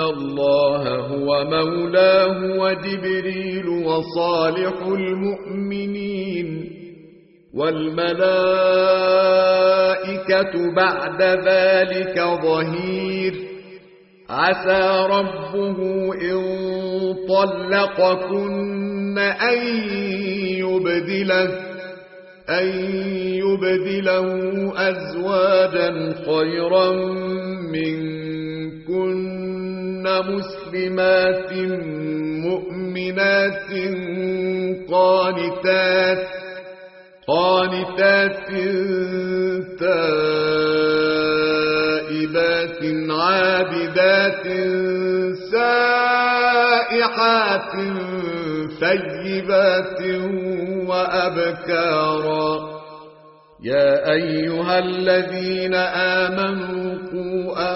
الله هو مولاه وجبريل وصالح المؤمنين والملائكة بعد ذلك ظهير عسى ربه إن طلقكن أن يبدله أن يبدله أزواجا خيرا منكن مسلمات مؤمنات قانتات قانتات تائبات عابدات سائحات ثيبات وأبكارا يا أيها الذين آمنوا قوا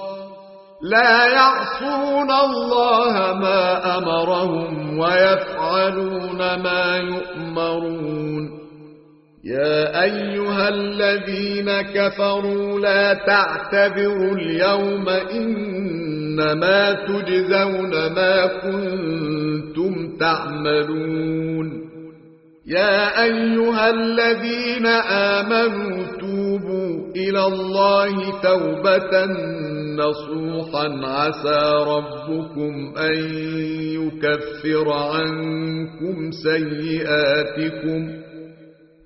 لا يعصون الله ما أمرهم ويفعلون ما يؤمرون. يا أيها الذين كفروا لا تعتذروا اليوم إنما تجزون ما كنتم تعملون. يا أيها الذين آمنوا توبوا إلى الله توبة نصوحا عسى ربكم أن يكفر عنكم سيئاتكم.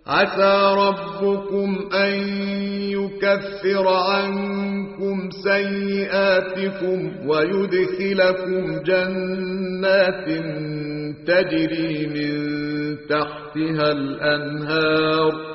عسى ربكم أن يكفر عنكم سيئاتكم ويدخلكم جنات تجري من تحتها الأنهار.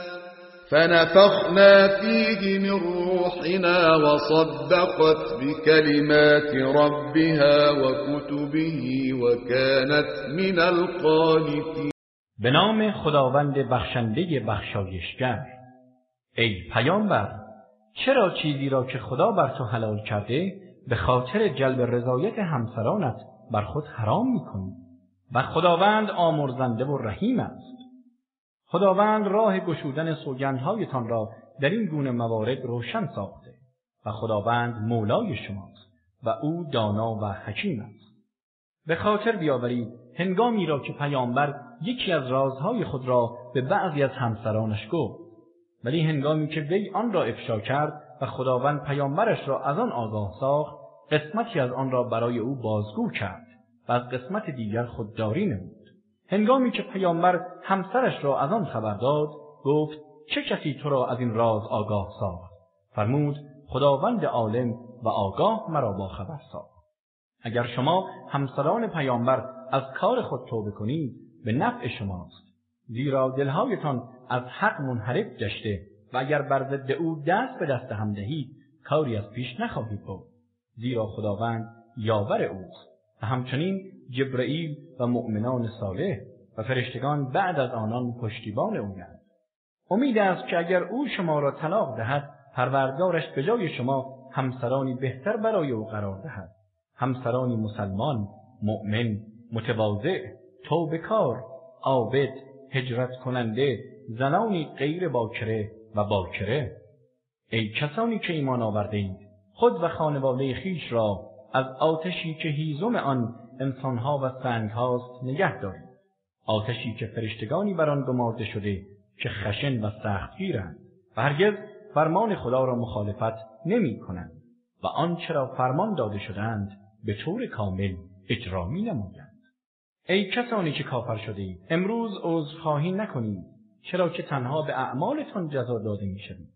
فنفخنا فيه من روحنا وصدقت بكلمات ربها وكتبه وكانت من القانتين. به نام خداوند بخشنده بخشایشگر. ای پیامبر چرا چیزی را که خدا بر تو حلال کرده به خاطر جلب رضایت همسرانت بر خود حرام می‌کنی؟ و خداوند آمرزنده و رحیم است. خداوند راه گشودن سوگندهایتان را در این گونه موارد روشن ساخته و خداوند مولای شماست و او دانا و حکیم است. به خاطر بیاورید هنگامی را که پیامبر یکی از رازهای خود را به بعضی از همسرانش گفت ولی هنگامی که وی آن را افشا کرد و خداوند پیامبرش را از آن آگاه ساخت قسمتی از آن را برای او بازگو کرد و از قسمت دیگر خودداری نمود هنگامی که پیامبر همسرش را از آن خبر داد گفت چه کسی تو را از این راز آگاه ساخت؟ فرمود خداوند عالم و آگاه مرا با خبر ساخت. اگر شما همسران پیامبر از کار خود توبه کنید به نفع شماست. زیرا دلهایتان از حق منحرف گشته و اگر بر ضد او دست به دست هم دهید کاری از پیش نخواهید برد زیرا خداوند یاور اوست. و همچنین جبرئیل و مؤمنان صالح و فرشتگان بعد از آنان پشتیبان اویند امید است که اگر او شما را طلاق دهد پروردگارش به جای شما همسرانی بهتر برای او قرار دهد. همسرانی مسلمان مؤمن متواضع توبه‌کار عابد هجرت کننده زنانی غیر باکره و باکره. ای کسانی که ایمان آورده اید خود و خانواده خویش را از آتشی که هیزم آن انسانها و سنگهاست نگه دارید آتشی که فرشتگانی بر آن گمارده شده که خشن و سختگیرند و هرگز فرمان خدا را مخالفت نمی کنند و آنچه را فرمان داده شدند به طور کامل اجرا می نمایند. ای کسانی که کافر شده‌اید امروز عذرخواهی نکنید چرا که تنها به اعمالتان جزا داده می شوید.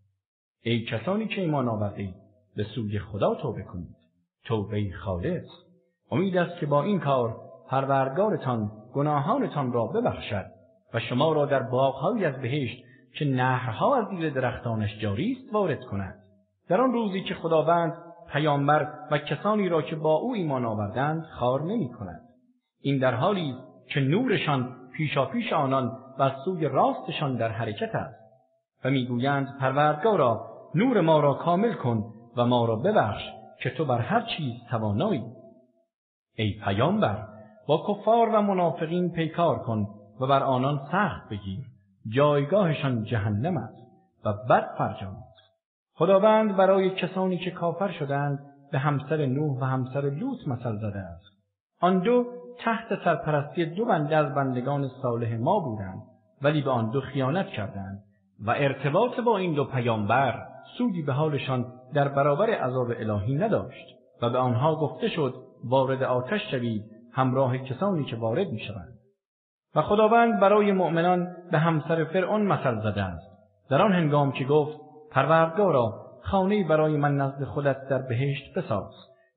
ای کسانی که ایمان آورده اید به سوی خدا توبه کنید توبه خالص امید است که با این کار پروردگارتان گناهانتان را ببخشد و شما را در باغهایی از بهشت که نهرها از زیر درختانش جاری است وارد کند. در آن روزی که خداوند پیامبر و کسانی را که با او ایمان آوردند خوار نمی کند. این در حالی که نورشان پیشاپیش آنان و سوی راستشان در حرکت است و می‌گویند پروردگارا نور ما را کامل کن و ما را ببخش که تو بر هر چیز توانایی. ای پیامبر با کفار و منافقین پیکار کن و بر آنان سخت بگیر. جایگاهشان جهنم است و بد فرجام خداوند برای کسانی که کافر شدند به همسر نوح و همسر لوط مثل زده است. آن دو تحت سرپرستی دو بنده از بندگان صالح ما بودند ولی به آن دو خیانت کردند و ارتباط با این دو پیامبر سودی به حالشان در برابر عذاب الهی نداشت. و به آنها گفته شد وارد آتش شوید همراه کسانی که وارد می شوند. و خداوند برای مؤمنان به همسر فرعون مثل زده است در آن هنگام که گفت پروردگارا خانه برای من نزد خودت در بهشت بساز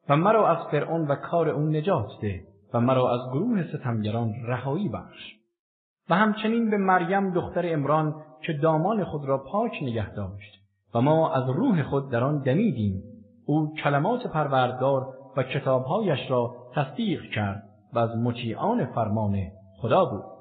و مرا از فرعون و کار او نجات ده و مرا از گروه ستمگران رهایی بخش و همچنین به مریم دختر عمران که دامان خود را پاک نگه داشت و ما از روح خود در آن دمیدیم و کلمات پروردگار و کتابهایش را تصدیق کرد و از مطیعان فرمان خدا بود.